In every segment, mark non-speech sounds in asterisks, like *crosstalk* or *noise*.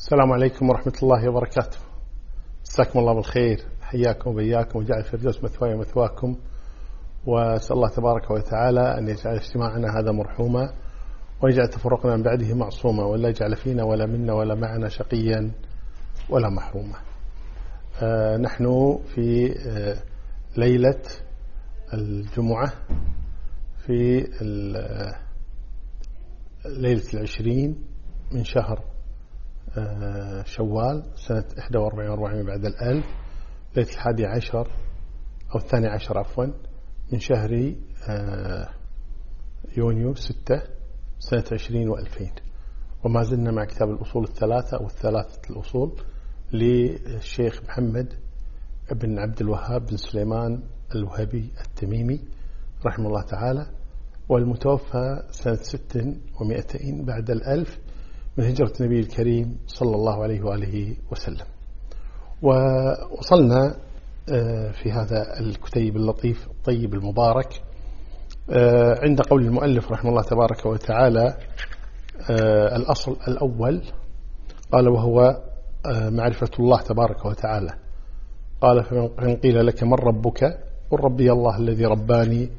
السلام عليكم ورحمة الله وبركاته. مساكم الله بالخير حياكم وبياكم وجعل الفردوس مثواي ومثواكم. وأسأل الله تبارك وتعالى أن يجعل اجتماعنا هذا مرحوما ويجعل تفرقنا من بعده معصوما ولا يجعل فينا ولا منا ولا معنا شقيا ولا محروما. آه نحن في آه ليلة الجمعة في آه، ليلة العشرين من شهر شوال سنة 41 و بعد الألف ليلة الحادي عشر أو الثاني عشر عفوا من شهر آه، يونيو ستة سنة عشرين وألفين. وما زلنا مع كتاب الأصول الثلاثة أو الثلاثة الأصول للشيخ محمد بن عبد الوهاب بن سليمان الوهبي التميمي رحمه الله تعالى والمتوفى سنة ست ومئتين بعد الألف. من هجرة النبي الكريم صلى الله عليه وآله وسلم. ووصلنا آه، في هذا الكتيب اللطيف الطيب المبارك آه، عند قول المؤلف رحمه الله تبارك وتعالى آه، الأصل الأول قال وهو معرفة الله تبارك وتعالى. قال فمن قيل لك من ربك قل ربي الله الذي رباني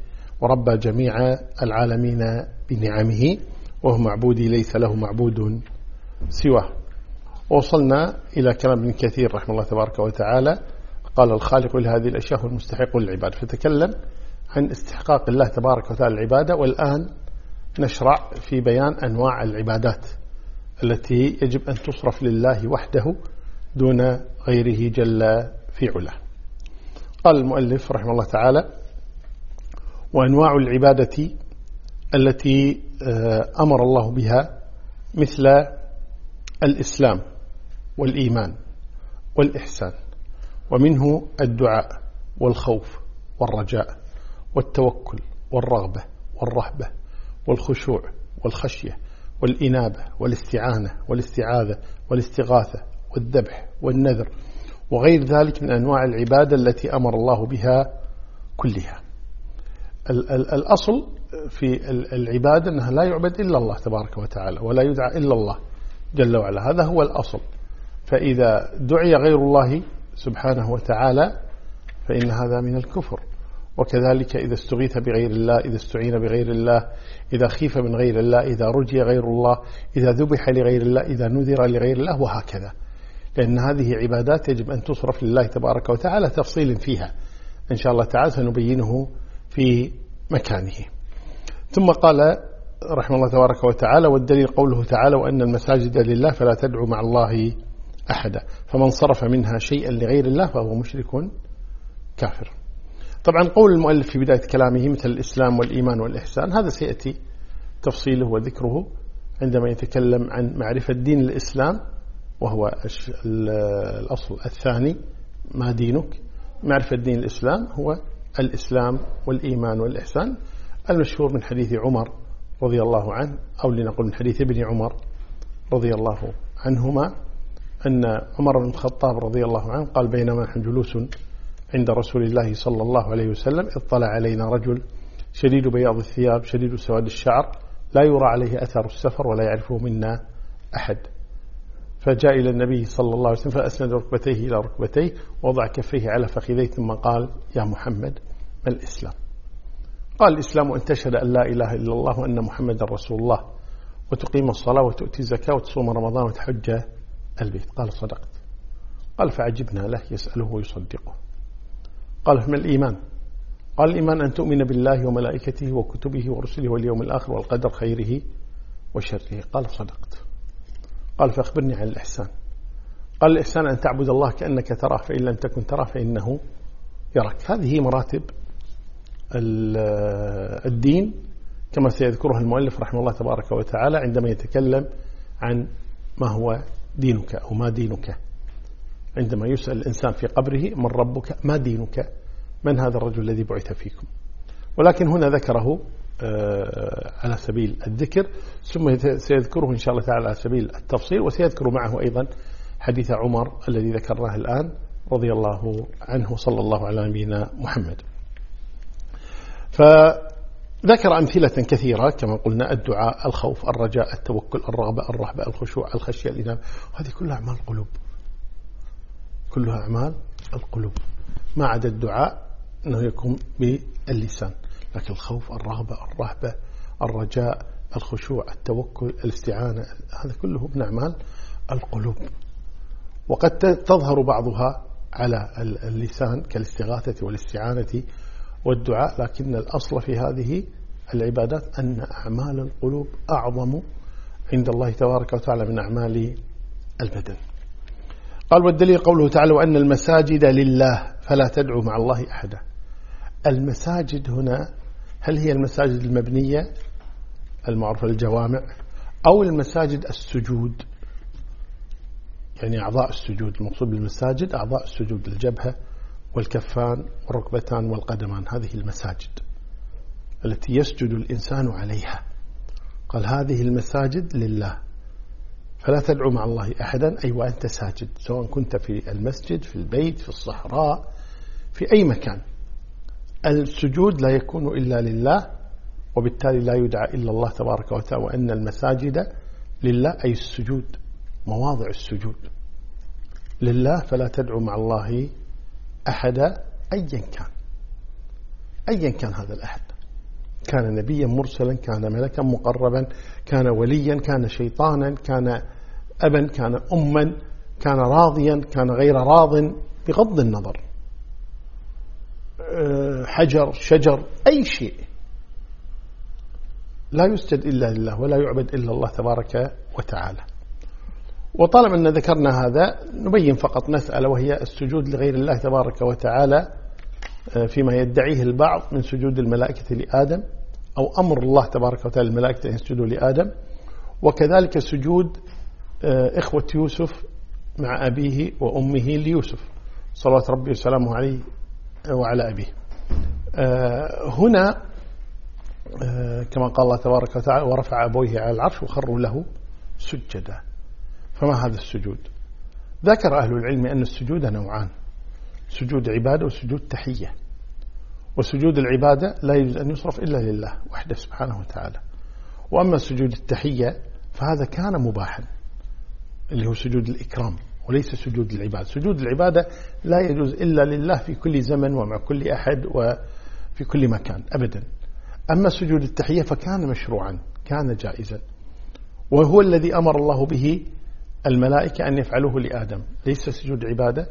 وربى جميع العالمين بنعمه. وهو معبودي ليس له معبود سواه. وصلنا إلى كلام ابن كثير رحمه الله تبارك وتعالى. قال الخالق لهذه الأشياء هو المستحق للعبادة. فتكلم عن استحقاق الله تبارك وتعالى العبادة. والآن نشرع في بيان أنواع العبادات التي يجب أن تصرف لله وحده دون غيره جل في علاه. قال المؤلف رحمه الله تعالى وأنواع العبادة التي آه، أمر الله بها مثل الإسلام والإيمان والإحسان ومنه الدعاء والخوف والرجاء والتوكل والرغبة والرهبة والخشوع والخشية والإنابة والاستعانة والاستعاذة والاستغاثة والذبح والنذر وغير ذلك من أنواع العبادة التي أمر الله بها كلها. الأصل في العبادة أنها لا يعبد إلا الله تبارك وتعالى ولا يدعى إلا الله جل وعلا. هذا هو الأصل. فإذا دعي غير الله سبحانه وتعالى فإن هذا من الكفر. وكذلك إذا استغيث بغير الله إذا استعين بغير الله إذا خيف من غير الله إذا رجي غير الله إذا ذبح لغير الله إذا نذر لغير الله وهكذا. لأن هذه عبادات يجب أن تصرف لله تبارك وتعالى تفصيل فيها. إن شاء الله تعالى سنبينه في مكانه. ثم قال رحمه الله تبارك وتعالى والدليل قوله تعالى وأن المساجد لله فلا تدعو مع الله أحدا فمن صرف منها شيئا لغير الله فهو مشرك كافر. طبعا قول المؤلف في بداية كلامه مثل الإسلام والإيمان والإحسان هذا سيأتي تفصيله وذكره عندما يتكلم عن معرفة دين الإسلام وهو الأصل الثاني ما دينك؟ معرفة دين الإسلام هو الإسلام والإيمان والإحسان. المشهور من حديث عمر رضي الله عنه أو لنقول من حديث ابن عمر رضي الله عنهما أن عمر بن الخطاب رضي الله عنه قال بينما نحن جلوس عند رسول الله صلى الله عليه وسلم اطلع علينا رجل شديد بياض الثياب شديد سواد الشعر لا يرى عليه أثر السفر ولا يعرفه منا أحد. فجاء إلى النبي صلى الله عليه وسلم فأسند ركبتيه إلى ركبتيه ووضع كفيه على فخذيه ثم قال يا محمد ما الإسلام؟ قال الإسلام أن تشهد أن لا إله إلا الله وأن محمد رسول الله وتقيم الصلاة وتؤتي الزكاة وتصوم رمضان وتحج البيت. قال صدقت. قال فعجبنا له يسأله ويصدقه. قال فما الإيمان؟ قال الإيمان أن تؤمن بالله وملائكته وكتبه ورسله واليوم الآخر والقدر خيره وشره. قال صدقت. قال فأخبرني عن الإحسان. قال الإحسان أن تعبد الله كأنك تراه فإن لم تكن تراه فإنه يراك. هذه مراتب الدين كما سيذكرها المؤلف رحمه الله تبارك وتعالى عندما يتكلم عن ما هو دينك أو ما دينك. عندما يسأل الإنسان في قبره من ربك؟ ما دينك؟ من هذا الرجل الذي بعث فيكم؟ ولكن هنا ذكره آه، على سبيل الذكر ثم سيذكره إن شاء الله تعالى على سبيل التفصيل وسيذكر معه أيضا حديث عمر الذي ذكرناه الآن رضي الله عنه صلى الله على نبينا محمد. ذكر أمثلة كثيرة كما قلنا الدعاء الخوف الرجاء التوكل الرغبة الرهبة الخشوع الخشية الإنابة. هذه كلها أعمال القلوب. كلها أعمال القلوب. ما عدا الدعاء أنه يكون باللسان. لكن الخوف الرغبة الرهبة الرجاء الخشوع التوكل الاستعانة هذا كله من أعمال القلوب. وقد تظهر بعضها على اللسان كالاستغاثة والاستعانة والدعاء لكن الأصل في هذه العبادات أن أعمال القلوب أعظم عند الله تبارك وتعالى من أعمال البدن. قال والدليل قوله تعالى وأن المساجد لله فلا تدعوا مع الله أحدا. المساجد هنا هل هي المساجد المبنية المعروفة الجوامع أو المساجد السجود؟ يعني أعضاء السجود المقصود بالمساجد أعضاء السجود الجبهة والكفان والركبتان والقدمان هذه المساجد التي يسجد الإنسان عليها. قال هذه المساجد لله. فلا تدعو مع الله أحدا أي وأنت ساجد سواء كنت في المسجد في البيت في الصحراء في أي مكان. السجود لا يكون إلا لله وبالتالي لا يدعى إلا الله تبارك وتعالى وأن المساجد لله أي السجود مواضع السجود. لله فلا تدعو مع الله أحدا أيا كان. أيا كان هذا الأحد. كان نبيا مرسلا كان ملكا مقربا كان وليا كان شيطانا كان أبا كان أما كان راضيا كان غير راض بغض النظر. حجر شجر أي شيء. لا يسجد إلا لله ولا يعبد إلا الله تبارك وتعالى. وطالما أن ذكرنا هذا نبين فقط مسألة وهي السجود لغير الله تبارك وتعالى أه، فيما يدعيه البعض من سجود الملائكة لآدم أو أمر الله تبارك وتعالى الملائكة أن يسجدوا لآدم. وكذلك سجود آه، إخوة يوسف مع أبيه وأمه ليوسف. صلوات ربي وسلامه عليه وعلى أبيه. آه، هنا آه، كما قال الله تبارك وتعالى ورفع أبويه على العرش وخروا له سجدا. فما هذا السجود؟ ذكر أهل العلم أن السجود نوعان. سجود عبادة وسجود تحية. وسجود العبادة لا يجوز أن يصرف إلا لله وحده سبحانه وتعالى. وأما سجود التحية فهذا كان مباحا اللي هو سجود الإكرام وليس سجود العبادة. سجود العبادة لا يجوز إلا لله في كل زمن ومع كل أحد وفي كل مكان أبدا. أما سجود التحية فكان مشروعا كان جائزا. وهو الذي أمر الله به الملائكة أن يفعلوه لآدم. ليس سجود عبادة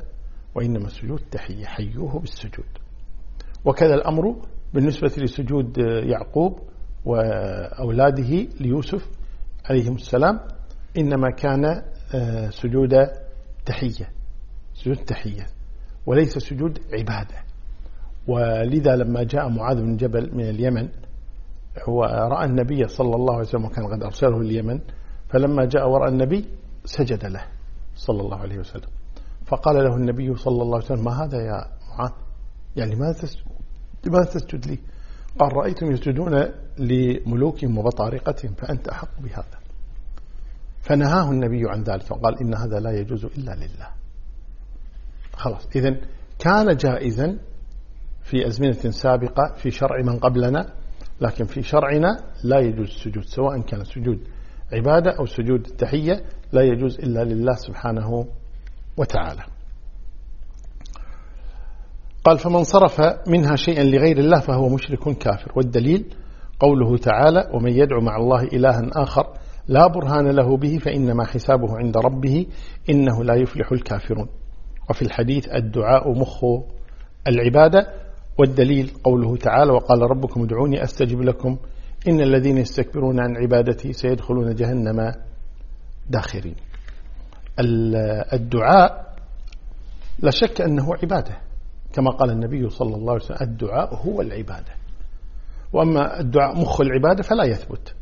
وإنما سجود تحية. حيوه بالسجود. وكذا الأمر بالنسبة لسجود يعقوب وأولاده ليوسف عليهم السلام إنما كان آه، سجود تحية. سجود تحية. وليس سجود عبادة. ولذا لما جاء معاذ بن جبل من اليمن ورأى النبي صلى الله عليه وسلم وكان قد أرسله اليمن فلما جاء ورأى النبي سجد له صلى الله عليه وسلم. فقال له النبي صلى الله عليه وسلم ما هذا يا معاذ؟ يعني ما تسجد لي؟ قال رأيتم يسجدون لملوكهم وبطارقتهم فأنت أحق بهذا. فنهاه النبي عن ذلك وقال إن هذا لا يجوز إلا لله. خلاص إذن كان جائزا في أزمنة سابقة في شرع من قبلنا لكن في شرعنا لا يجوز السجود سواء كان سجود عبادة أو سجود التحية لا يجوز إلا لله سبحانه وتعالى. قال فمن صرف منها شيئا لغير الله فهو مشرك كافر. والدليل قوله تعالى ومن يدعو مع الله إلها آخر لا برهان له به فإنما حسابه عند ربه إنه لا يفلح الكافرون. وفي الحديث الدعاء مخ العبادة. والدليل قوله تعالى وقال ربكم ادعوني أستجب لكم إن الذين يستكبرون عن عبادتي سيدخلون جهنم داخرين. الدعاء لا شك أنه عبادة كما قال النبي صلى الله عليه وسلم الدعاء هو العبادة. وأما الدعاء مخ العبادة فلا يثبت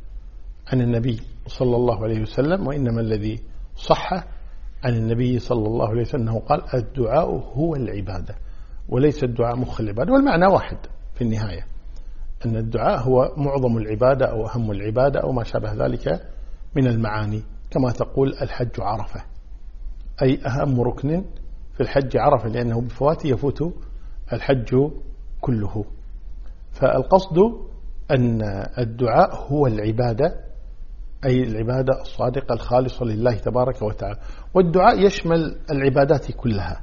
عن النبي صلى الله عليه وسلم وإنما الذي صح عن النبي صلى الله عليه وسلم أنه قال الدعاء هو العبادة وليس الدعاء مخ العبادة. والمعنى واحد في النهاية. أن الدعاء هو معظم العبادة أو أهم العبادة أو ما شابه ذلك من المعاني. كما تقول الحج عرفة. أي أهم ركن في الحج عرفة لأنه بفواته يفوت الحج كله. فالقصد أن الدعاء هو العبادة أي العبادة الصادقة الخالصة لله تبارك وتعالى. والدعاء يشمل العبادات كلها.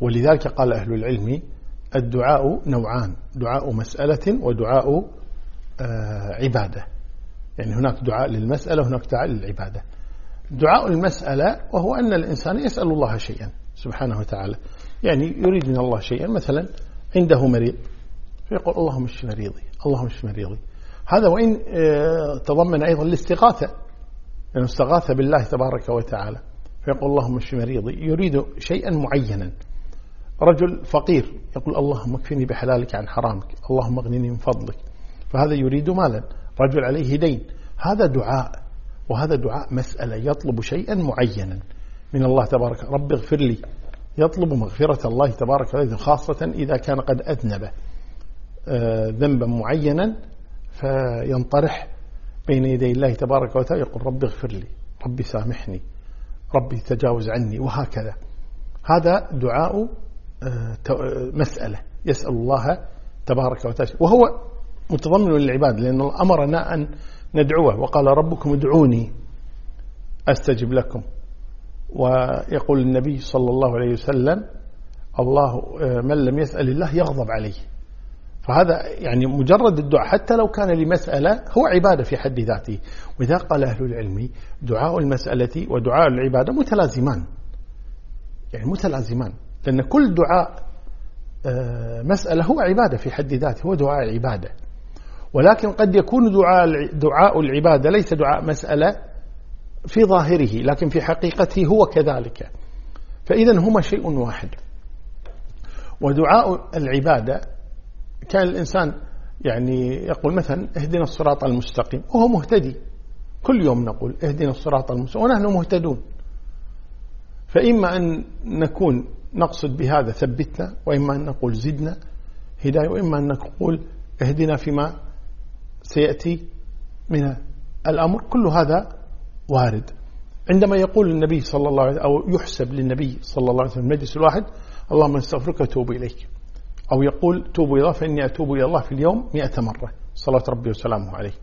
ولذلك قال أهل العلم الدعاء نوعان دعاء مسألة ودعاء آه، عبادة. يعني هناك دعاء للمسألة وهناك دعاء للعبادة. دعاء المسألة وهو أن الإنسان يسأل الله شيئا سبحانه وتعالى. يعني يريد من الله شيئا مثلا عنده مريض فيقول اللهم اشف مريضي اللهم اشف مريضي. هذا وإن آه، تضمن أيضا الاستغاثة استغاث بالله تبارك وتعالى. فيقول اللهم اشف مريضي. يريد شيئا معينا. رجل فقير يقول اللهم اكفني بحلالك عن حرامك اللهم اغنني من فضلك. فهذا يريد مالا رجل عليه دين. هذا دعاء وهذا دعاء مسألة يطلب شيئا معينا من الله تبارك. رب اغفر لي. يطلب مغفرة الله تبارك وتعالى خاصة إذا كان قد أذنب آه، ذنبا معينا فينطرح بين يدي الله تبارك وتعالى يقول رب اغفر لي ربي سامحني ربي تجاوز عني وهكذا. هذا دعاء مسألة. يسأل الله تبارك وتعالى. وهو متضمن للعباد لأن أمرنا أن ندعوه. وقال ربكم ادعوني أستجب لكم. ويقول النبي صلى الله عليه وسلم الله من لم يسأل الله يغضب عليه. فهذا يعني مجرد الدعاء. حتى لو كان لمسألة هو عبادة في حد ذاته. وإذا قال أهل العلم دعاء المسألة ودعاء العبادة متلازمان. يعني متلازمان. لأن كل دعاء آه، مسألة هو عبادة في حد ذاته هو دعاء العبادة. ولكن قد يكون دعاء دعاء العبادة ليس دعاء مسألة في ظاهره لكن في حقيقته هو كذلك. فإذا هما شيء واحد. ودعاء العبادة كان الإنسان يعني يقول مثلا اهدنا الصراط المستقيم وهو مهتدي. كل يوم نقول اهدنا الصراط المستقيم ونحن مهتدون. فإما أن نكون نقصد بهذا ثبتنا وإما أن نقول زدنا هداية وإما أن نقول اهدنا فيما سيأتي من الأمر. كل هذا وارد. عندما يقول النبي صلى الله عليه وسلم أو يحسب للنبي صلى الله عليه وسلم المجلس الواحد اللهم استغفرك وتوب إليك. أو يقول توبوا إلى الله فإني أتوب إلى الله في اليوم مئة مرة صلاة ربي وسلامه عليه.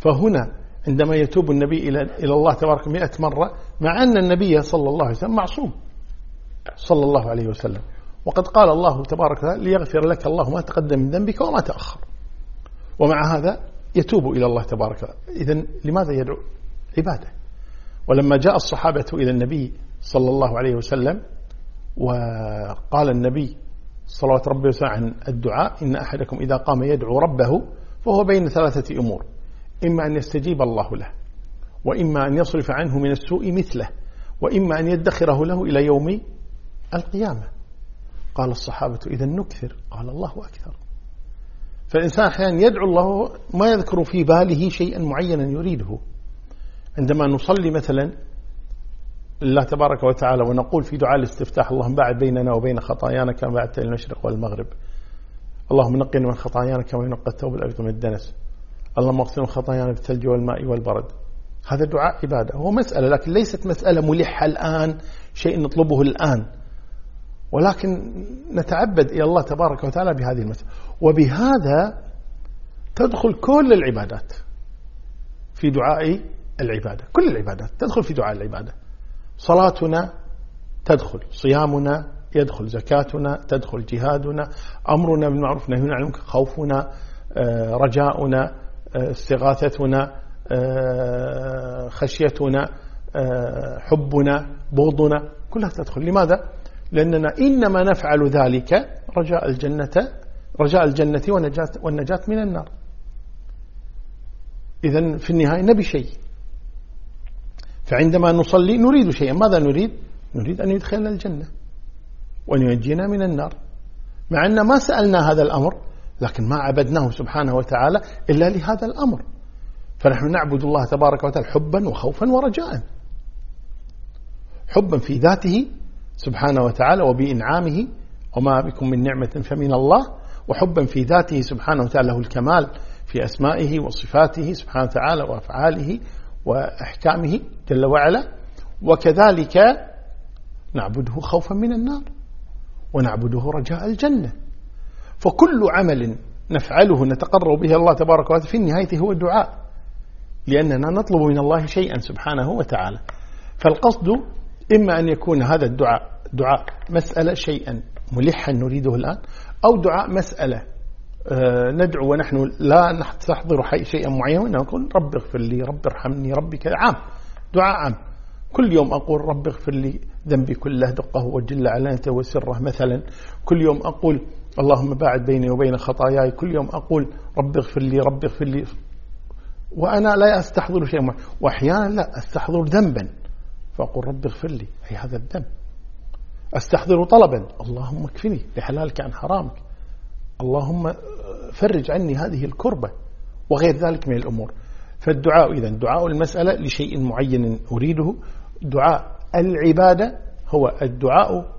فهنا عندما يتوب النبي إلى الله تبارك مئة مرة مع أن النبي صلى الله عليه وسلم معصوم. صلى الله عليه وسلم. وقد قال الله تبارك وتعالى ليغفر لك الله ما تقدم من ذنبك وما تأخر. ومع هذا يتوب إلى الله تبارك وتعالى. إذن لماذا يدعو؟ عبادة. ولما جاء الصحابة إلى النبي صلى الله عليه وسلم وقال النبي صلوات ربي وسلم عن الدعاء إن أحدكم إذا قام يدعو ربه فهو بين ثلاثة أمور. إما أن يستجيب الله له وإما أن يصرف عنه من السوء مثله وإما أن يدخره له إلى يوم القيامة. قال الصحابة إذا نكثر. قال الله أكثر. فالإنسان أحيانا يدعو الله ما يذكر في باله شيئا معينا يريده. عندما نصلي مثلا الله تبارك وتعالى ونقول في دعاء الاستفتاح اللهم باعد بيننا وبين خطايانا كما بعدت المشرق والمغرب. اللهم نقنا من خطايانا كما ينقى الثوب الأبيض من الدنس. اللهم اغسل من خطايانا بالثلج والماء والبرد. هذا دعاء عبادة. هو مسألة لكن ليست مسألة ملحة الآن شيء نطلبه الآن. ولكن نتعبد إلى الله تبارك وتعالى بهذه المسألة وبهذا تدخل كل العبادات في دعاء العبادة. كل العبادات تدخل في دعاء العبادة. صلاتنا تدخل صيامنا يدخل زكاتنا تدخل جهادنا أمرنا بالمعروف نهينا عن المنكر خوفنا آه، رجاؤنا آه، استغاثتنا آه، خشيتنا حبنا بغضنا كلها تدخل. لماذا؟ لأننا إنما نفعل ذلك رجاء الجنة رجاء الجنة والنجاة, والنجاة من النار. إذا في النهاية نبي شيء. فعندما نصلي نريد شيئا. ماذا نريد؟ نريد أن يدخلنا الجنة وأن ينجينا من النار. مع أن ما سألنا هذا الأمر لكن ما عبدناه سبحانه وتعالى إلا لهذا الأمر. فنحن نعبد الله تبارك وتعالى حبا وخوفا ورجاء. حبا في ذاته سبحانه وتعالى وبإنعامه وما بكم من نعمة فمن الله وحبا في ذاته سبحانه وتعالى له الكمال في أسمائه وصفاته سبحانه وتعالى وأفعاله وأحكامه جل وعلا. وكذلك نعبده خوفا من النار ونعبده رجاء الجنة. فكل عمل نفعله نتقرب به الله تبارك وتعالى في النهاية هو الدعاء لأننا نطلب من الله شيئا سبحانه وتعالى. فالقصد إما أن يكون هذا الدعاء دعاء مسألة شيئا ملحا نريده الآن أو دعاء مسألة آه، ندعو ونحن لا نستحضر شيئا معينا نقول رب اغفر لي رب ارحمني ربي كذا عام دعاء عام. كل يوم أقول رب اغفر لي ذنبي كله دقه وجل علانته وسره مثلا. كل يوم أقول اللهم باعد بيني وبين خطاياي. كل يوم أقول رب اغفر لي رب اغفر لي. وأنا لا أستحضر شيئا وأحيانا لا أستحضر ذنبا. فأقول رب اغفر لي. أي هذا الذنب أستحضر طلبا. اللهم اكفني. بحلالك عن حرامك. اللهم فرج عني هذه الكربة وغير ذلك من الأمور. فالدعاء إذا دعاء المسألة لشيء معين أريده. دعاء العبادة هو الدعاء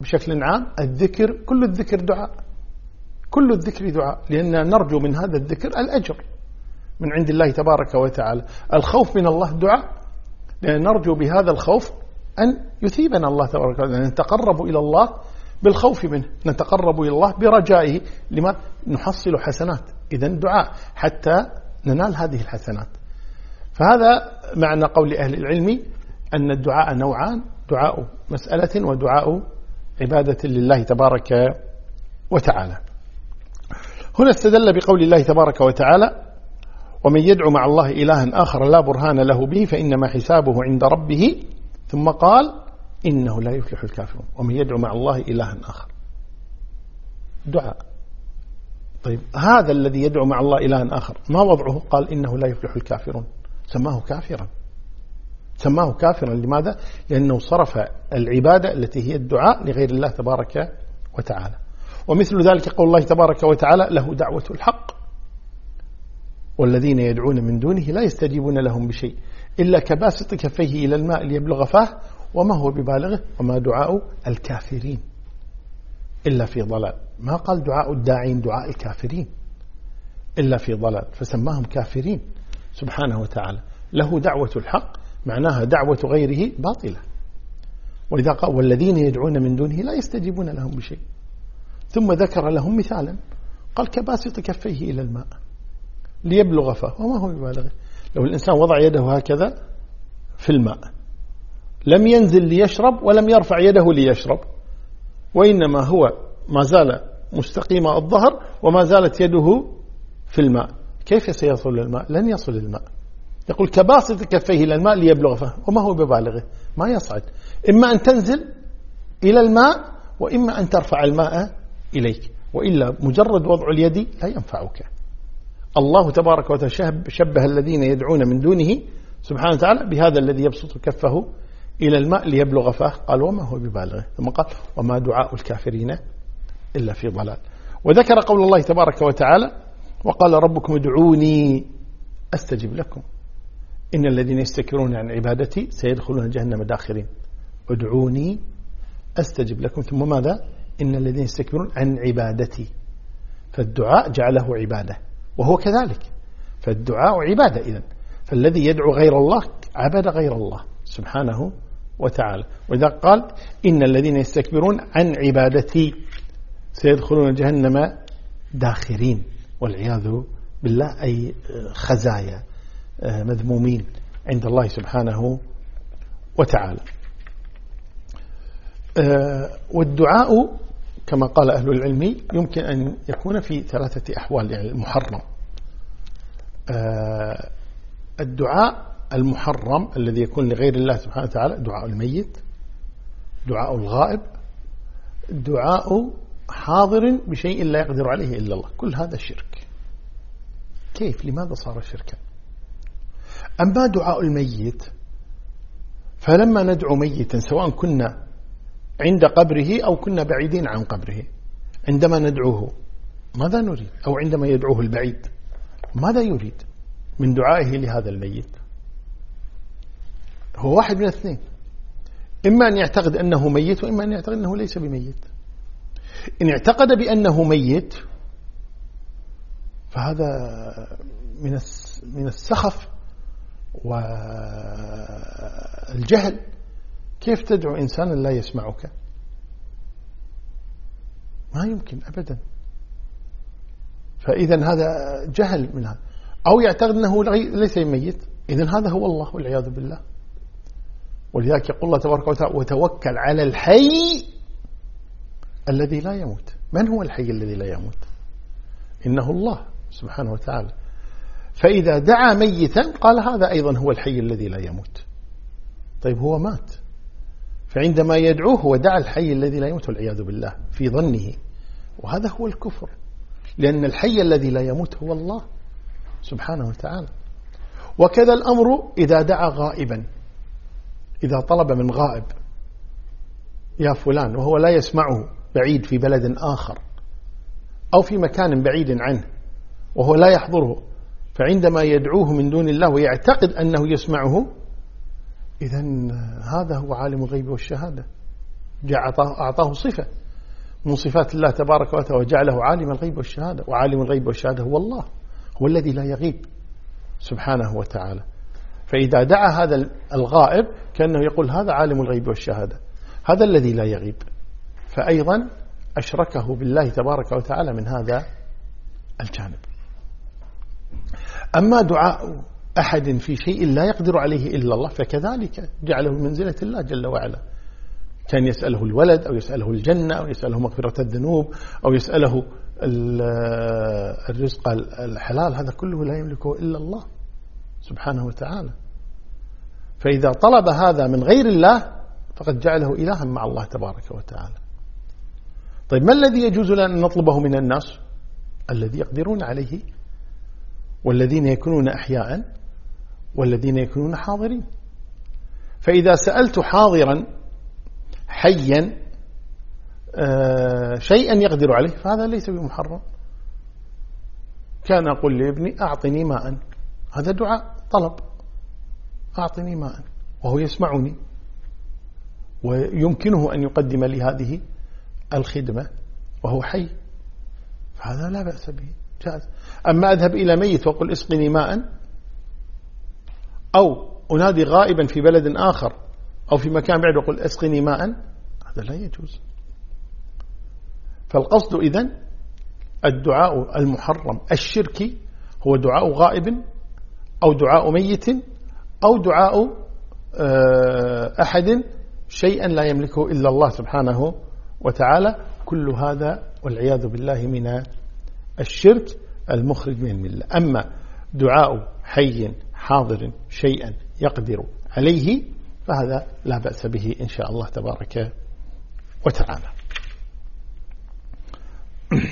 بشكل عام الذكر كل الذكر دعاء. كل الذكر دعاء. لأننا نرجو من هذا الذكر الأجر من عند الله تبارك وتعالى. الخوف من الله دعاء. نرجو بهذا الخوف أن يثيبنا الله تبارك وتعالى نتقرب إلى الله بالخوف منه نتقرب إلى الله برجائه. لما؟ نحصل حسنات. إذا دعاء حتى ننال هذه الحسنات. فهذا معنى قول أهل العلم أن الدعاء نوعان دعاء مسألة ودعاء عبادة لله تبارك وتعالى. هنا استدل بقول الله تبارك وتعالى ومن يدعو مع الله إلها آخر لا برهان له به فإنما حسابه عند ربه. ثم قال إنه لا يفلح الكافرون. ومن يدعو مع الله إلها آخر. دعاء. طيب هذا الذي يدعو مع الله إلها آخر ما وضعه؟ قال إنه لا يفلح الكافرون. سماه كافرا. سماه كافرا. لماذا؟ لأنه صرف العبادة التي هي الدعاء لغير الله تبارك وتعالى. ومثل ذلك قول الله تبارك وتعالى له دعوة الحق. والذين يدعون من دونه لا يستجيبون لهم بشيء. إلا كباسط كفيه إلى الماء ليبلغ فاه وما هو ببالغه؟ وما دعاء الكافرين. إلا في ضلال. ما قال دعاء الداعين دعاء الكافرين؟ إلا في ضلال. فسماهم كافرين. سبحانه وتعالى. له دعوة الحق معناها دعوة غيره باطلة. ولذا قال والذين يدعون من دونه لا يستجيبون لهم بشيء. ثم ذكر لهم مثالا. قال كباسط كفيه إلى الماء. ليبلغ فاه وما هو ببالغه لو الإنسان وضع يده هكذا في الماء لم ينزل ليشرب ولم يرفع يده ليشرب وإنما هو ما زال مستقيم الظهر وما زالت يده في الماء. كيف سيصل للماء لن يصل للماء يقول كباسط كفيه إلى الماء ليبلغ فاه وما هو ببالغة؟ ما يصعد. إما أن تنزل إلى الماء وإما أن ترفع الماء إليك. وإلا مجرد وضع اليد لا ينفعك. الله تبارك وتعالى شبه الذين يدعون من دونه سبحانه وتعالى بهذا الذي يبسط كفه إلى الماء ليبلغ فاه. قال وما هو ببالغه. ثم قال وما دعاء الكافرين إلا في ضلال. وذكر قول الله تبارك وتعالى وقال ربكم ادعوني أستجب لكم. إن الذين يستكبرون عن عبادتي سيدخلون جهنم داخرين. ادعوني أستجب لكم. ثم ماذا؟ إن الذين يستكبرون عن عبادتي. فالدعاء جعله عبادة. وهو كذلك. فالدعاء عبادة إذن. فالذي يدعو غير الله عبد غير الله سبحانه وتعالى. وإذا قال إن الذين يستكبرون عن عبادتي سيدخلون جهنم داخرين والعياذ بالله أي خزايا آه، مذمومين عند الله سبحانه وتعالى. آه، والدعاء كما قال أهل العلم يمكن أن يكون في ثلاثة أحوال يعني المحرم. آه، الدعاء المحرم الذي يكون لغير الله سبحانه وتعالى دعاء الميت دعاء الغائب دعاء حاضر بشيء لا يقدر عليه إلا الله. كل هذا شرك. كيف؟ لماذا صار شركا؟ أما دعاء الميت فلما ندعو ميتا سواء كنا عند قبره أو كنا بعيدين عن قبره. عندما ندعوه ماذا نريد؟ أو عندما يدعوه البعيد ماذا يريد؟ من دعائه لهذا الميت. هو واحد من اثنين إما أن يعتقد أنه ميت وإما أن يعتقد أنه ليس بميت. إن اعتقد بأنه ميت فهذا من السخف والجهل. كيف تدعو إنسانا لا يسمعك؟ ما يمكن أبدا. فإذا هذا جهل من هذا. أو يعتقد أنه ليس ميت. إذا هذا هو الله والعياذ بالله. ولذلك يقول الله تبارك وتعالى وتوكل على الحي الذي لا يموت. من هو الحي الذي لا يموت؟ إنه الله سبحانه وتعالى. فإذا دعا ميتا قال هذا أيضا هو الحي الذي لا يموت. طيب هو مات. فعندما يدعوه هو دعا الحي الذي لا يموت والعياذ بالله في ظنه. وهذا هو الكفر. لأن الحي الذي لا يموت هو الله سبحانه وتعالى. وكذا الأمر إذا دعا غائبا. إذا طلب من غائب يا فلان وهو لا يسمعه بعيد في بلد آخر أو في مكان بعيد عنه وهو لا يحضره فعندما يدعوه من دون الله ويعتقد أنه يسمعه إذا هذا هو عالم الغيب والشهادة. أعطاه صفة من صفات الله تبارك وتعالى وجعله عالم الغيب والشهادة. وعالم الغيب والشهادة هو الله هو الذي لا يغيب سبحانه وتعالى. فإذا دعا هذا الغائب كأنه يقول هذا عالم الغيب والشهادة هذا الذي لا يغيب. فأيضا أشركه بالله تبارك وتعالى من هذا الجانب. أما دعاء أحد في شيء لا يقدر عليه إلا الله فكذلك جعله منزلة الله جل وعلا. كان يسأله الولد أو يسأله الجنة أو يسأله مغفرة الذنوب أو يسأله الرزق الحلال هذا كله لا يملكه إلا الله سبحانه وتعالى. فإذا طلب هذا من غير الله فقد جعله إلها مع الله تبارك وتعالى. طيب ما الذي يجوز لنا أن نطلبه من الناس؟ الذي يقدرون عليه والذين يكونون أحياء والذين يكونون حاضرين. فإذا سألت حاضرا حيا آه، شيئا يقدر عليه فهذا ليس بمحرم. كان أقول لابني أعطني ماء. هذا دعاء طلب. أعطني ماء وهو يسمعني. ويمكنه أن يقدم لي هذه الخدمة وهو حي. فهذا لا بأس به. جاز أما أذهب إلى ميت وأقول اسقني ماء أو أنادي غائبا في بلد آخر أو في مكان بعد وأقول أسقني ماء هذا لا يجوز. فالقصد إذن الدعاء المحرم الشركي هو دعاء غائب أو دعاء ميت أو دعاء آه، أحد شيئا لا يملكه إلا الله سبحانه وتعالى. كل هذا والعياذ بالله من الشرك المخرج من الملة. أما دعاء حي حاضر شيئا يقدر عليه فهذا لا بأس به إن شاء الله تبارك وتعالى. *clears throat*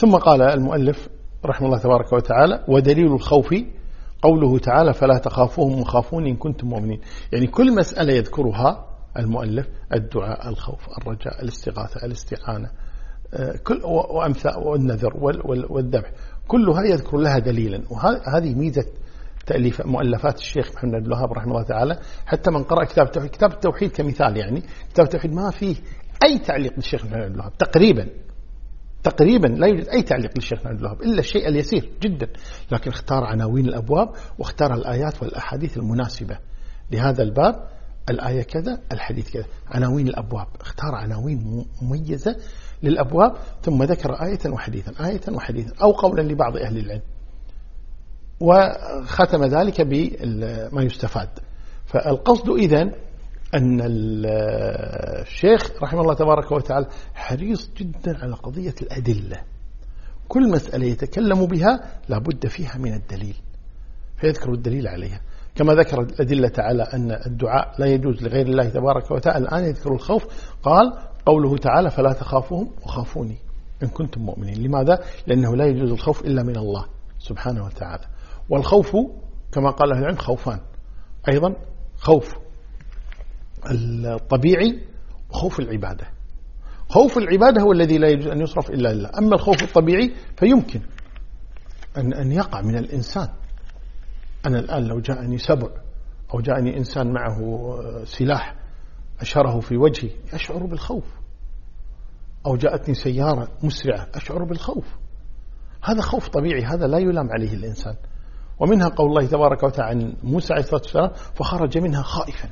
ثم قال المؤلف رحمه الله تبارك وتعالى ودليل الخوف قوله تعالى فلا تخافوهم وخافون إن كنتم مؤمنين. يعني كل مسألة يذكرها المؤلف الدعاء الخوف الرجاء الاستغاثة الاستعانة آه، كل وأمثال والنذر والذبح. كلها يذكر لها دليلا. وهذه ميزة تأليف مؤلفات الشيخ محمد بن الوهاب رحمه الله تعالى. حتى من قرأ كتاب التوحيد كتاب التوحيد كمثال يعني كتاب التوحيد ما فيه أي تعليق للشيخ محمد بن الوهاب تقريبا تقريبا لا يوجد أي تعليق للشيخ محمد بن الوهاب إلا الشيء اليسير جدا. لكن اختار عناوين الأبواب واختار الآيات والأحاديث المناسبة. لهذا الباب الآية كذا الحديث كذا. عناوين الأبواب. اختار عناوين مميزة للأبواب ثم ذكر آية وحديثا آية وحديثا أو قولا لبعض أهل العلم. وختم ذلك بما يستفاد. فالقصد إذن أن الشيخ رحمه الله تبارك وتعالى حريص جدا على قضية الأدلة. كل مسألة يتكلم بها لابد فيها من الدليل فيذكر الدليل عليها. كما ذكر الأدلة على أن الدعاء لا يجوز لغير الله تبارك وتعالى. الآن يذكر الخوف. قال قوله تعالى فلا تخافوهم وخافوني إن كنتم مؤمنين. لماذا؟ لأنه لا يجوز الخوف إلا من الله سبحانه وتعالى. والخوف كما قال أهل العلم خوفان. أيضا خوف الطبيعي وخوف العبادة. خوف العبادة هو الذي لا يجوز أن يصرف إلا لله. أما الخوف الطبيعي فيمكن أن أن يقع من الإنسان. أنا الآن لو جاءني سبع أو جاءني إنسان معه سلاح أشره في وجهي أشعر بالخوف. أو جاءتني سيارة مسرعة أشعر بالخوف. هذا خوف طبيعي هذا لا يلام عليه الإنسان. ومنها قول الله تبارك وتعالى عن موسى عليه الصلاة والسلام فخرج منها خائفا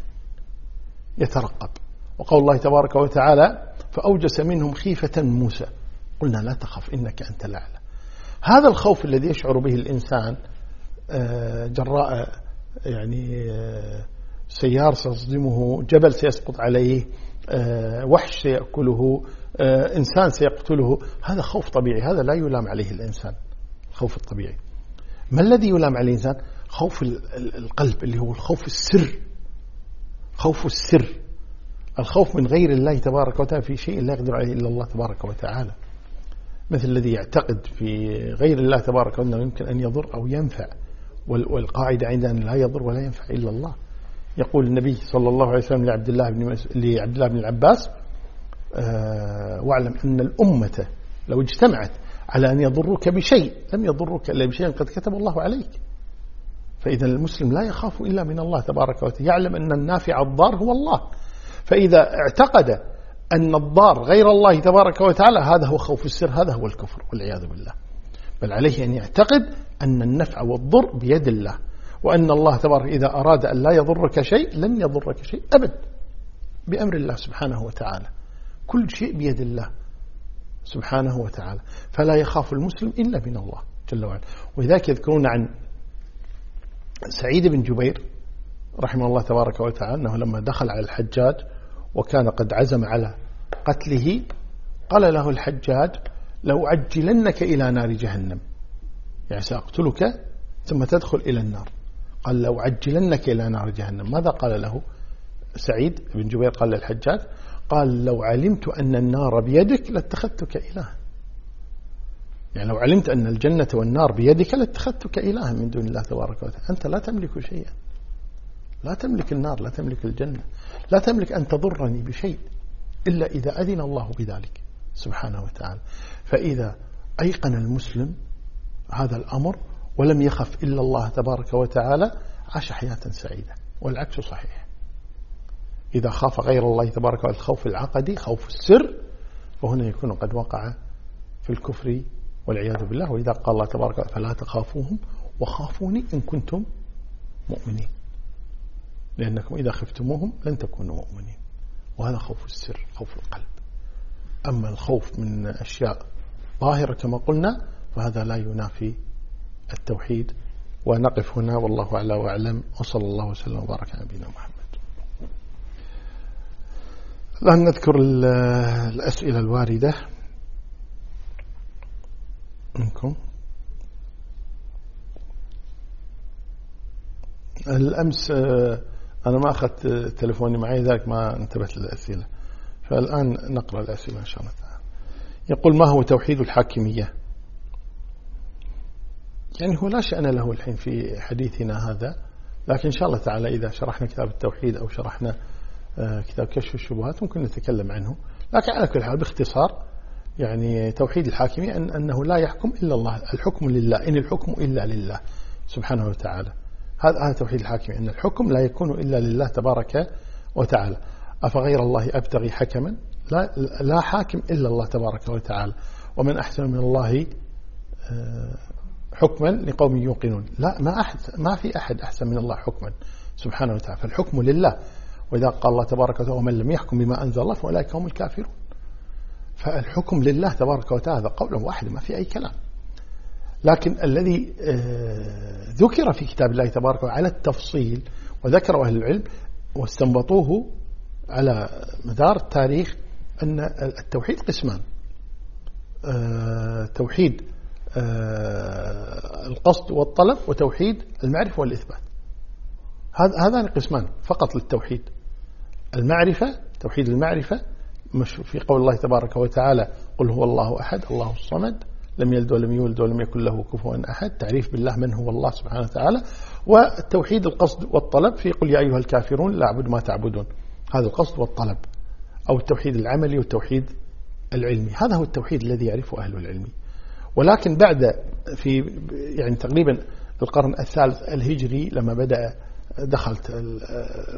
يترقب. وقول الله تبارك وتعالى فأوجس منهم خيفة موسى. قلنا لا تخف إنك أنت الأعلى. هذا الخوف الذي يشعر به الإنسان آه، جراء يعني آه، سيار سيصدمه جبل سيسقط عليه آه، وحش سيأكله إنسان سيقتله. هذا خوف طبيعي هذا لا يلام عليه الإنسان الخوف الطبيعي. ما الذي يلام على الإنسان؟ خوف القلب اللي هو الخوف السر. خوف السر. الخوف من غير الله تبارك وتعالى في شيء لا يقدر عليه إلا الله تبارك وتعالى. مثل الذي يعتقد في غير الله تبارك وتعالى يمكن أن يضر أو ينفع والقاعدة عندنا لا يضر ولا ينفع إلا الله. يقول النبي صلى الله عليه وسلم لعبد الله بن لعبد الله بن العباس أه واعلم أن الأمة لو اجتمعت على أن يضروك بشيء لم يضروك إلا بشيء قد كتب الله عليك. فإذا المسلم لا يخاف إلا من الله تبارك وتعالى يعلم أن النافع الضار هو الله. فإذا اعتقد أن الضار غير الله تبارك وتعالى هذا هو خوف السر هذا هو الكفر والعياذ بالله. بل عليه أن يعتقد أن النفع والضر بيد الله. وأن الله تبارك إذا أراد أن لا يضرك شيء لن يضرك شيء أبد. بأمر الله سبحانه وتعالى. كل شيء بيد الله سبحانه وتعالى. فلا يخاف المسلم إلا من الله جل وعلا. ولذلك يذكرون عن سعيد بن جبير رحمه الله تبارك وتعالى أنه لما دخل على الحجاج وكان قد عزم على قتله قال له الحجاج لو عجلنك إلى نار جهنم. يعني سأقتلك ثم تدخل إلى النار. قال لو عجلنك إلى نار جهنم. ماذا قال له؟ سعيد بن جبير قال للحجاج قال لو علمت أن النار بيدك لاتخذتك إلها. يعني لو علمت أن الجنة والنار بيدك لاتخذتك إلها من دون الله تبارك وتعالى. أنت لا تملك شيئا. لا تملك النار لا تملك الجنة لا تملك أن تضرني بشيء إلا إذا أذن الله بذلك سبحانه وتعالى. فإذا أيقن المسلم هذا الأمر ولم يخف إلا الله تبارك وتعالى عاش حياة سعيدة والعكس صحيح. إذا خاف غير الله تبارك وتعالى الخوف العقدي خوف السر فهنا يكون قد وقع في الكفر والعياذ بالله. وإذا قال الله تبارك وتعالى فلا تخافوهم وخافوني إن كنتم مؤمنين. لأنكم إذا خفتموهم لن تكونوا مؤمنين. وهذا خوف السر خوف القلب. أما الخوف من أشياء ظاهرة كما قلنا فهذا لا ينافي التوحيد. ونقف هنا والله أعلى وأعلم. وصلى الله وسلم وبارك على نبينا محمد. الآن نذكر الأسئلة الواردة منكم. الأمس آه، أنا ما أخذت تلفوني معي ذلك ما انتبهت للأسئلة. فالآن نقرأ الأسئلة إن شاء الله تعالى. يقول ما هو توحيد الحاكمية؟ يعني هو لا شأن له الحين في حديثنا هذا لكن إن شاء الله تعالى إذا شرحنا كتاب التوحيد أو شرحنا آه، كتاب كشف الشبهات ممكن نتكلم عنه. لكن على كل حال باختصار يعني توحيد الحاكمية أن أنه لا يحكم إلا الله الحكم لله إن الحكم إلا لله سبحانه وتعالى. هذا توحيد الحاكمية أن الحكم لا يكون إلا لله تبارك وتعالى. أفغير الله أبتغي حكما؟ لا, لا حاكم إلا الله تبارك وتعالى. ومن أحسن من الله آه، حكما لقوم يوقنون. لا ما أحد ما في أحد أحسن من الله حكما سبحانه وتعالى. فالحكم لله. وإذا قال الله تبارك وتعالى ومن لم يحكم بما أنزل الله فأولئك هم الكافرون. فالحكم لله تبارك وتعالى قولا واحد ما في أي كلام. لكن الذي آه، ذكر في كتاب الله تبارك وتعالى على التفصيل وذكره أهل العلم واستنبطوه على مدار التاريخ أن التوحيد قسمان. آه، توحيد القصد والطلب وتوحيد المعرفة والإثبات. هذان قسمان فقط للتوحيد. المعرفة توحيد المعرفة في قول الله تبارك وتعالى قل هو الله أحد الله الصمد لم يلد ولم يولد ولم يكن له كفوا أحد تعريف بالله من هو الله سبحانه وتعالى والتوحيد القصد والطلب في قل يا أيها الكافرون لا أعبد ما تعبدون. هذا القصد والطلب أو التوحيد العملي والتوحيد العلمي. هذا هو التوحيد الذي يعرفه أهل العلم. ولكن بعد في يعني تقريبا القرن الثالث الهجري لما بدأ دخلت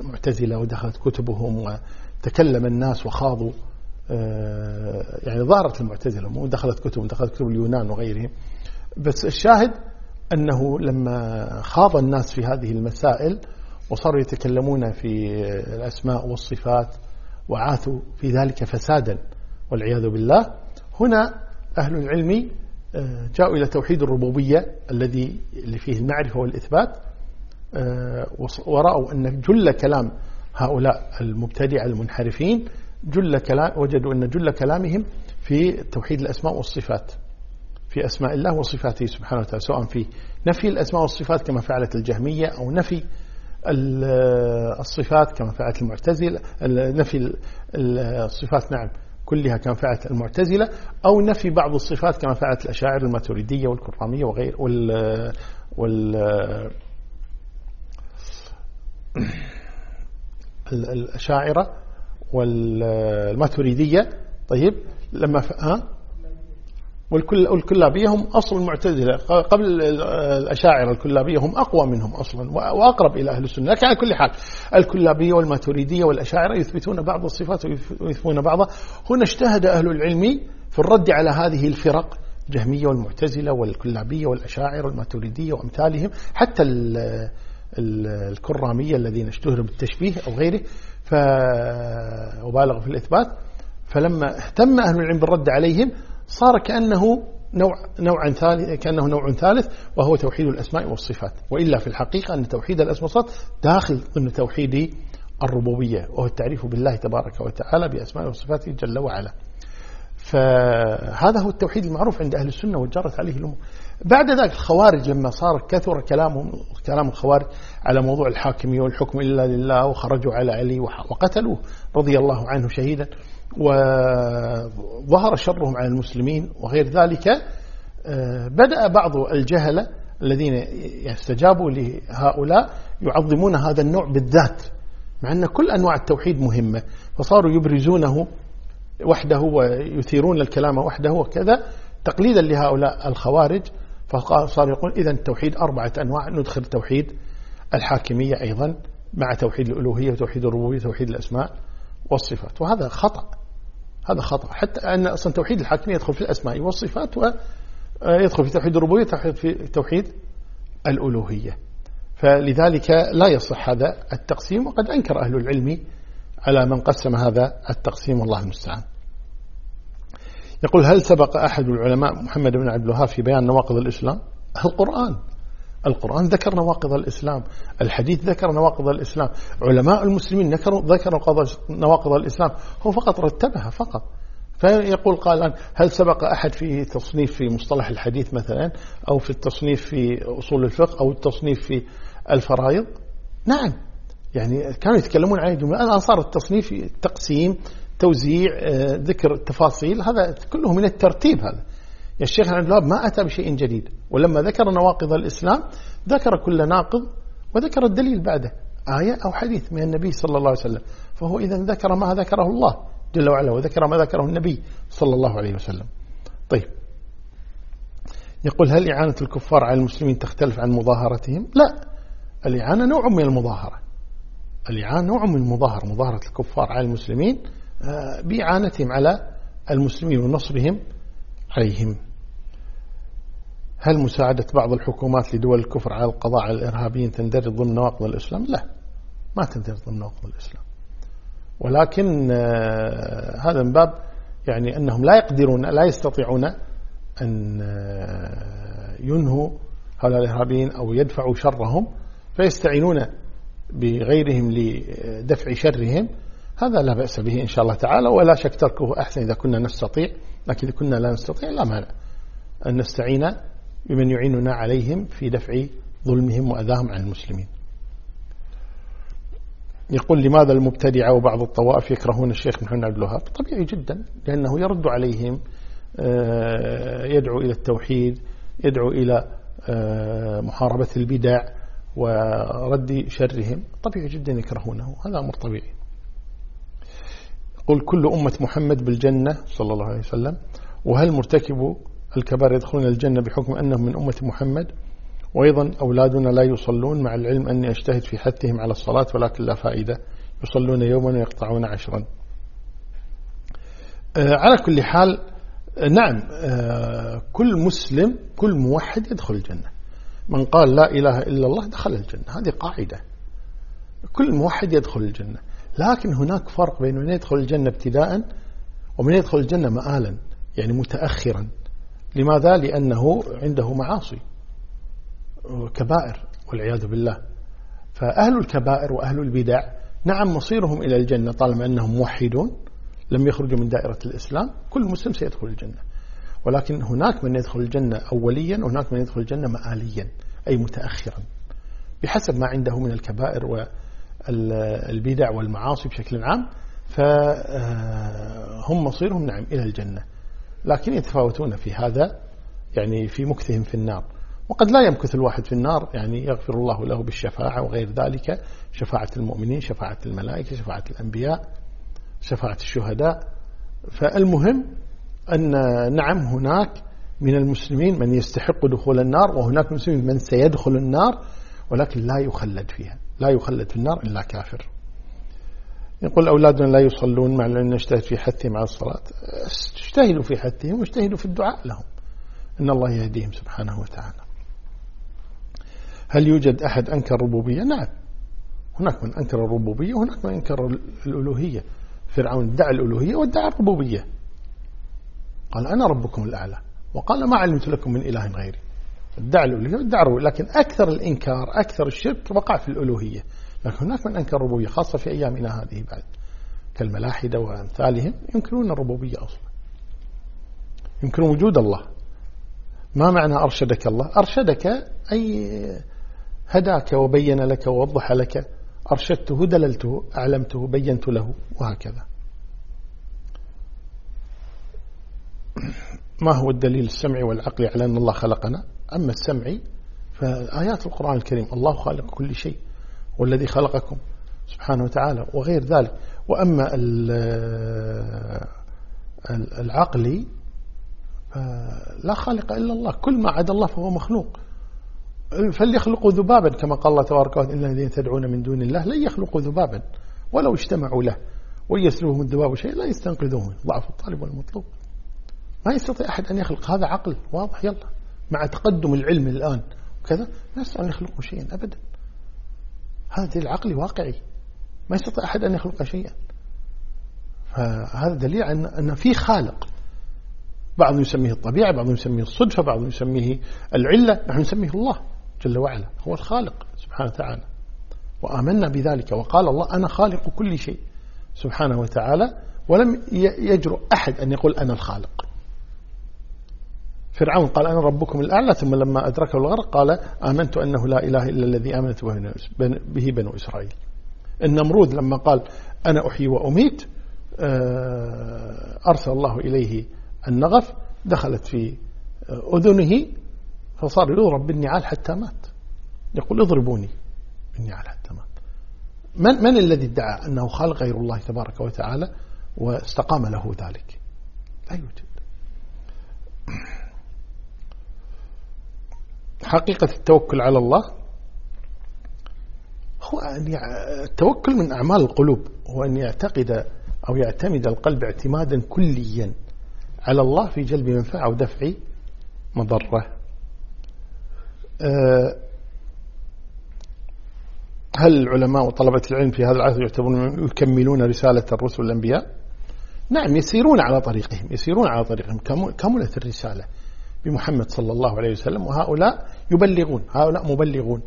المعتزلة ودخلت كتبهم تكلم الناس وخاضوا آه، يعني ظهرت المعتزلة مو دخلت كتب دخلت كتب اليونان وغيرهم. بس الشاهد أنه لما خاض الناس في هذه المسائل وصاروا يتكلمون في الأسماء والصفات وعاثوا في ذلك فسادا والعياذ بالله هنا أهل العلم جاءوا إلى توحيد الربوبية الذي اللي فيه المعرفة والإثبات آه، ورأوا أن جل كلام هؤلاء المبتدع المنحرفين جل كلام وجدوا أن جل كلامهم في توحيد الأسماء والصفات في أسماء الله وصفاته سبحانه وتعالى سواء في نفي الأسماء والصفات كما فعلت الجهمية أو نفي الصفات كما فعلت المعتزلة نفي الصفات نعم. كلها كما فعلت المعتزلة أو نفي بعض الصفات كما فعلت الأشاعر الماتريدية والكرامية وغير وال وال الأشاعرة والماتريدية طيب لما. ها والكل والكلابية هم أصل المعتزلة. قبل الأشاعرة الكلابية هم أقوى منهم أصلا وأقرب إلى أهل السنة. لكن على كل حال الكلابية والماتريدية والأشاعرة يثبتون بعض الصفات ويثبتون بعضها. هنا اجتهد أهل العلم في الرد على هذه الفرق الجهمية والمعتزلة والكلابية والأشاعرة والماتريدية وأمثالهم حتى الكرامية الذين اشتهروا بالتشبيه أو غيره. وبالغوا في الإثبات. فلما اهتم أهل العلم بالرد عليهم صار كأنه نوع نوعا ثالث كأنه نوع ثالث وهو توحيد الأسماء والصفات. وإلا في الحقيقة أن توحيد الأسماء والصفات داخل ضمن توحيد الربوبية وهو التعريف بالله تبارك وتعالى بأسماء وصفاته جل وعلا. فهذا هو التوحيد المعروف عند أهل السنة وجرت عليه الأمور. بعد ذلك الخوارج لما صار كثر كلامهم كلام الخوارج على موضوع الحاكمية والحكم إلا لله وخرجوا على علي وقتلوه رضي الله عنه شهيدا. وظهر شرهم على المسلمين وغير ذلك آه، بدأ بعض الجهلة الذين يستجابوا لهؤلاء يعظمون هذا النوع بالذات مع أن كل أنواع التوحيد مهمة فصاروا يبرزونه وحده ويثيرون الكلام وحده وكذا تقليدا لهؤلاء الخوارج فصار يقول إذا التوحيد أربعة أنواع ندخل توحيد الحاكمية أيضا مع توحيد الألوهية وتوحيد الربوبية وتوحيد الأسماء والصفات وهذا خطأ. هذا خطأ. حتى أن أصلا توحيد الحاكمية يدخل في الأسماء والصفات ويدخل في توحيد الربوبية في توحيد الألوهية. فلذلك لا يصح هذا التقسيم وقد أنكر أهل العلم على من قسم هذا التقسيم والله المستعان. يقول هل سبق أحد العلماء محمد بن عبد الوهاب في بيان نواقض الإسلام؟ القرآن. القرآن ذكر نواقض الإسلام الحديث ذكر نواقض الإسلام علماء المسلمين ذكروا ذكروا نواقض الإسلام. هو فقط رتبها فقط. فيقول قال هل سبق أحد في تصنيف في مصطلح الحديث مثلا؟ أو في التصنيف في أصول الفقه؟ أو التصنيف في الفرائض؟ نعم. يعني كانوا يتكلمون عن الجملة الآن صار التصنيف تقسيم توزيع آه، ذكر تفاصيل. هذا كله من الترتيب هذا. الشيخ عبد الوهاب ما أتى بشيء جديد. ولما ذكر نواقض الإسلام ذكر كل ناقض وذكر الدليل بعده آية أو حديث من النبي صلى الله عليه وسلم. فهو إذا ذكر ما ذكره الله جل وعلا وذكر ما ذكره النبي صلى الله عليه وسلم. طيب. يقول هل إعانة الكفار على المسلمين تختلف عن مظاهرتهم؟ لا. الإعانة نوع من المظاهرة. الإعانة نوع من المظاهرة مظاهرة الكفار على المسلمين آه، بإعانتهم على المسلمين ونصرهم عليهم. هل مساعدة بعض الحكومات لدول الكفر على القضاء على الإرهابيين تندرج ضمن نواقض الإسلام؟ لا ما تندرج ضمن نواقض الإسلام. ولكن آه، هذا من باب يعني أنهم لا يقدرون لا يستطيعون أن آه، ينهوا هؤلاء الإرهابيين أو يدفعوا شرهم فيستعينون بغيرهم لدفع شرهم. هذا لا بأس به إن شاء الله تعالى ولا شك تركه أحسن إذا كنا نستطيع لكن إذا كنا لا نستطيع لا مانع أن نستعين بمن يعيننا عليهم في دفع ظلمهم وأذاهم عن المسلمين. يقول لماذا المبتدعة وبعض الطوائف يكرهون الشيخ محمد عبد الوهاب؟ طبيعي جدا لأنه يرد عليهم آه، يدعو إلى التوحيد يدعو إلى آه، محاربة البدع ورد شرهم. طبيعي جدا يكرهونه هذا أمر طبيعي. قل كل أمة محمد بالجنة صلى الله عليه وسلم وهل مرتكب الكبار يدخلون الجنة بحكم أنهم من أمة محمد وأيضا أولادنا لا يصلون مع العلم أني أجتهد في حثهم على الصلاة ولكن لا فائدة. يصلون يوما ويقطعون عشرا. آه، على كل حال آه، نعم آه، كل مسلم كل موحد يدخل الجنة. من قال لا إله إلا الله دخل الجنة. هذه قاعدة. كل موحد يدخل الجنة. لكن هناك فرق بين من يدخل الجنة ابتداء ومن يدخل الجنة مآلا يعني متأخرا. لماذا؟ لأنه عنده معاصي كبائر والعياذ بالله. فأهل الكبائر وأهل البدع نعم مصيرهم إلى الجنة طالما أنهم موحدون لم يخرجوا من دائرة الإسلام كل مسلم سيدخل الجنة. ولكن هناك من يدخل الجنة أوليا وهناك من يدخل الجنة مآليا أي متأخرا بحسب ما عنده من الكبائر والبدع والمعاصي بشكل عام. فهم مصيرهم نعم إلى الجنة. لكن يتفاوتون في هذا يعني في مكثهم في النار. وقد لا يمكث الواحد في النار يعني يغفر الله له بالشفاعة وغير ذلك شفاعة المؤمنين شفاعة الملائكة شفاعة الأنبياء شفاعة الشهداء. فالمهم أن نعم هناك من المسلمين من يستحق دخول النار وهناك مسلمين من سيدخل النار ولكن لا يخلد فيها لا يخلد في النار إلا كافر. يقول أولادنا لا يصلون مع أن نجتهد في حثهم على الصلاة. اجتهدوا في حثهم واجتهدوا في الدعاء لهم. إن الله يهديهم سبحانه وتعالى. هل يوجد أحد أنكر الربوبية؟ نعم. هناك من أنكر الربوبية وهناك من أنكر الألوهية. فرعون ادعى الألوهية وادعى الربوبية. قال أنا ربكم الأعلى. وقال ما علمت لكم من إله غيري. ادعى الألوهية وادعى لكن أكثر الإنكار أكثر الشرك وقع في الألوهية. لكن هناك من أنكر الربوبية خاصة في أيامنا هذه بعد كالملاحدة وأمثالهم ينكرون الربوبية أصلا. ينكرون وجود الله. ما معنى أرشدك الله؟ أرشدك أي هداك وبين لك ووضح لك أرشدته دللته أعلمته بينت له وهكذا. *clears throat* ما هو الدليل السمعي والعقلي على أن الله خلقنا؟ أما السمعي فآيات القرآن الكريم الله خالق كل شيء. والذي خلقكم سبحانه وتعالى وغير ذلك. وأما العقلي لا خالق إلا الله كل ما عدا الله فهو مخلوق. فليخلقوا ذبابا كما قال الله تبارك وتعالى إن الذين تدعون من دون الله لن يخلقوا ذبابا ولو اجتمعوا له ويسلوهم الذباب شيء لا يستنقذوه ضعف الطالب والمطلوب. ما يستطيع أحد أن يخلق. هذا عقل واضح. يلا مع تقدم العلم الآن وكذا ما يستطيع أن يخلقوا شيئا أبدا. هذا العقل واقعي. ما يستطيع أحد أن يخلق شيئا. فهذا دليل أن أن في خالق. بعضهم يسميه الطبيعة بعضهم يسميه الصدفة بعضهم يسميه العلة نحن نسميه الله جل وعلا هو الخالق سبحانه وتعالى. وآمنا بذلك وقال الله أنا خالق كل شيء سبحانه وتعالى ولم يجرؤ أحد أن يقول أنا الخالق. فرعون قال أنا ربكم الأعلى ثم لما أدركه الغرق قال آمنت أنه لا إله إلا الذي آمنت به بنو إسرائيل. النمرود لما قال أنا أحيي وأميت آه، أرسل الله إليه النغف دخلت في أذنه فصار يضرب بالنعال حتى مات. يقول اضربوني بالنعال حتى مات. من, من الذي ادعى أنه خالق غير الله تبارك وتعالى واستقام له ذلك؟ لا يوجد. حقيقة التوكل على الله هو أن التوكل من أعمال القلوب هو أن يعتقد أو يعتمد القلب اعتمادا كليا على الله في جلب منفعة أو دفع مضرة. أه، هل العلماء وطلبة العلم في هذا العصر يعتبرون يكملون رسالة الرسل الأنبياء نعم يسيرون على طريقهم يسيرون على طريقهم كملت الرسالة. بمحمد صلى الله عليه وسلم وهؤلاء يبلغون هؤلاء مبلغون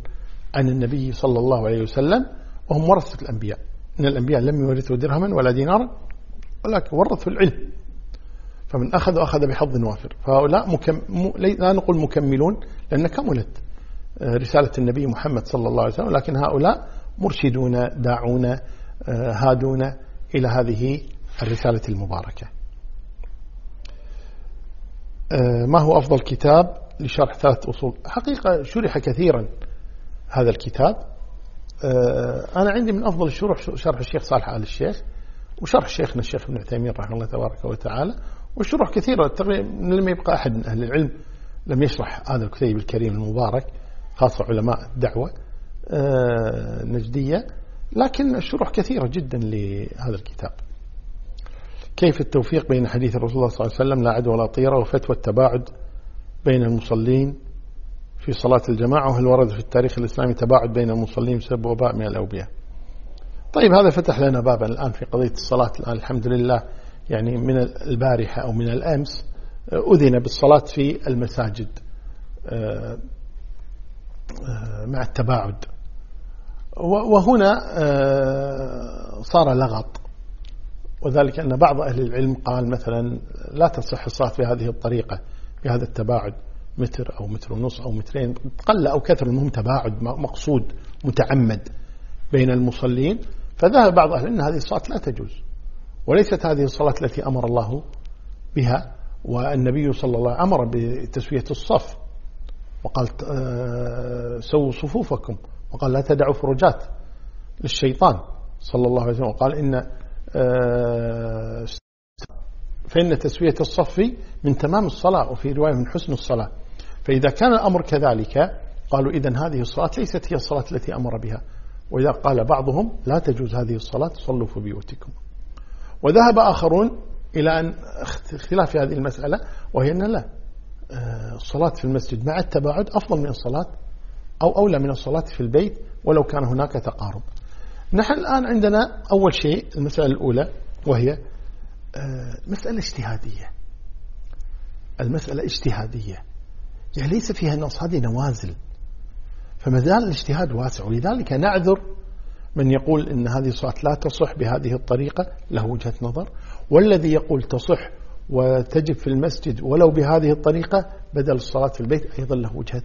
عن النبي صلى الله عليه وسلم وهم ورثة الأنبياء. إن الأنبياء لم يورثوا درهما ولا دينارا ولكن ورثوا العلم. فمن أخذ أخذ بحظ وافر. فهؤلاء مكم... لا نقول مكملون لأن كملت آه، رسالة النبي محمد صلى الله عليه وسلم لكن هؤلاء مرشدون داعون آه، هادون إلى هذه الرسالة المباركة. ما هو أفضل كتاب لشرح ثلاث أصول؟ حقيقة شرح كثيرا هذا الكتاب. أنا عندي من أفضل الشروح شرح الشيخ صالح آل الشيخ وشرح شيخنا الشيخ ابن عثيمين رحمه الله تبارك وتعالى وشروح كثيرة. لم يبقى أحد من أهل العلم لم يشرح هذا الكتيب الكريم المبارك خاصة علماء الدعوة آه، لكن الشروح كثيرة جدا لهذا الكتاب. كيف التوفيق بين حديث الرسول صلى الله عليه وسلم لا عدوى ولا طيرة وفتوى التباعد بين المصلين في صلاة الجماعة وهل ورد في التاريخ الإسلامي تباعد بين المصلين بسبب وباء من الأوبياء طيب هذا فتح لنا بابا الآن في قضية الصلاة. الآن الحمد لله يعني من البارحة أو من الأمس أذن بالصلاة في المساجد مع التباعد. وهنا صار لغط. وذلك أن بعض أهل العلم قال مثلا لا تصح الصلاة بهذه الطريقة بهذا التباعد متر أو متر ونص أو مترين قل أو كثر المهم تباعد مقصود متعمد بين المصلين. فذهب بعض أهل أن هذه الصلاة لا تجوز وليست هذه الصلاة التي أمر الله بها والنبي صلى الله عليه أمر بتسوية الصف وقال آه، سووا صفوفكم وقال لا تدعوا فرجات للشيطان صلى الله عليه وسلم وقال إن فإن تسوية الصف من تمام الصلاة وفي رواية من حسن الصلاة. فإذا كان الأمر كذلك قالوا إذن هذه الصلاة ليست هي الصلاة التي أمر بها. وإذا قال بعضهم لا تجوز هذه الصلاة صلوا في بيوتكم. وذهب آخرون إلى أن اختلاف هذه المسألة وهي أن لا آه، الصلاة في المسجد مع التباعد أفضل من الصلاة أو أولى من الصلاة في البيت ولو كان هناك تقارب. نحن الآن عندنا أول شيء المسألة الأولى وهي آه، مسألة اجتهادية. المسألة اجتهادية. يعني ليس فيها نص هذه نوازل. فما زال الاجتهاد واسع ولذلك نعذر من يقول إن هذه الصلاة لا تصح بهذه الطريقة له وجهة نظر. والذي يقول تصح وتجب في المسجد ولو بهذه الطريقة بدل الصلاة في البيت أيضا له وجهة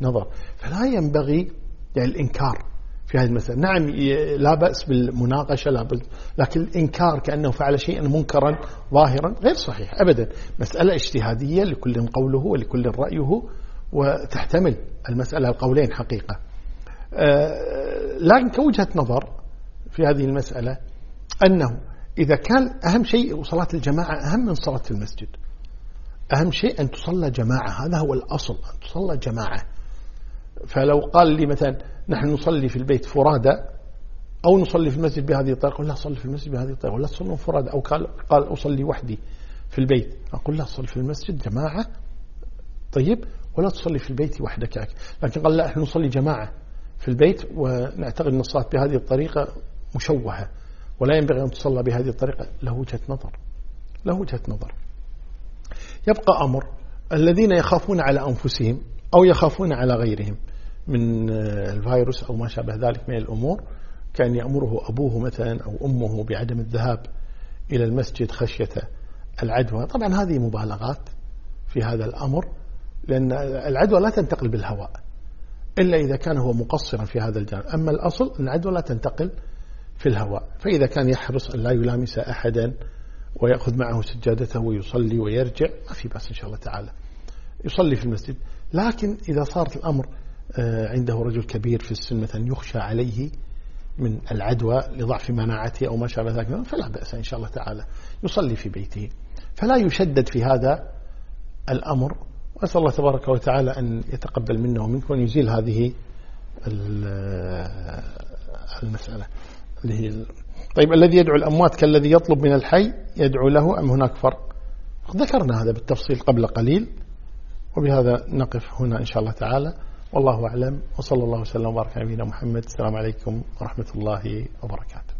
نظر. فلا ينبغي يعني الإنكار. في هذه المسألة. نعم لا بأس بالمناقشة لا بأس لكن الإنكار كأنه فعل شيئا منكرا ظاهرا غير صحيح أبدا. مسألة اجتهادية لكل قوله ولكل رأيه وتحتمل المسألة القولين حقيقة. آه، لكن كوجهة نظر في هذه المسألة أنه إذا كان أهم شيء صلاة الجماعة أهم من صلاة المسجد. أهم شيء أن تصلى جماعة هذا هو الأصل أن تصلى جماعة. فلو قال لي مثلا نحن نصلي في البيت فرادى أو نصلي في المسجد بهذه الطريقة؟ لا صلي في المسجد بهذه الطريقة. ولا تصلوا فرادى. أو قال, قال أصلي وحدي في البيت. أقول لا صلي في المسجد جماعة. طيب ولا تصلي في البيت وحدك. لكن قال لا إحنا نصلي جماعة في البيت ونعتقد أن الصلاة بهذه الطريقة مشوهة ولا ينبغي أن تصلى بهذه الطريقة. له وجهة نظر. له وجهة نظر. يبقى أمر الذين يخافون على أنفسهم أو يخافون على غيرهم. من الفيروس أو ما شابه ذلك من الأمور. كان يأمره أبوه مثلا أو أمه بعدم الذهاب إلى المسجد خشية العدوى. طبعا هذه مبالغات في هذا الأمر لأن العدوى لا تنتقل بالهواء إلا إذا كان هو مقصرا في هذا الجانب. أما الأصل أن العدوى لا تنتقل في الهواء. فإذا كان يحرص أن لا يلامس أحدا ويأخذ معه سجادته ويصلي ويرجع ما في بأس إن شاء الله تعالى يصلي في المسجد. لكن إذا صارت الأمر آه، عنده رجل كبير في السن مثلا يخشى عليه من العدوى لضعف مناعته أو ما شابه ذلك فلا بأس إن شاء الله تعالى. يصلي في بيته. فلا يشدد في هذا الأمر. وأسأل الله تبارك وتعالى أن يتقبل منا ومنكم وأن يزيل هذه المسألة. اللي هي طيب الذي يدعو الأموات كالذي يطلب من الحي يدعو له أم هناك فرق؟ ذكرنا هذا بالتفصيل قبل قليل وبهذا نقف هنا إن شاء الله تعالى. والله أعلم وصلى الله وسلم وبارك على نبينا محمد. السلام عليكم ورحمة الله وبركاته.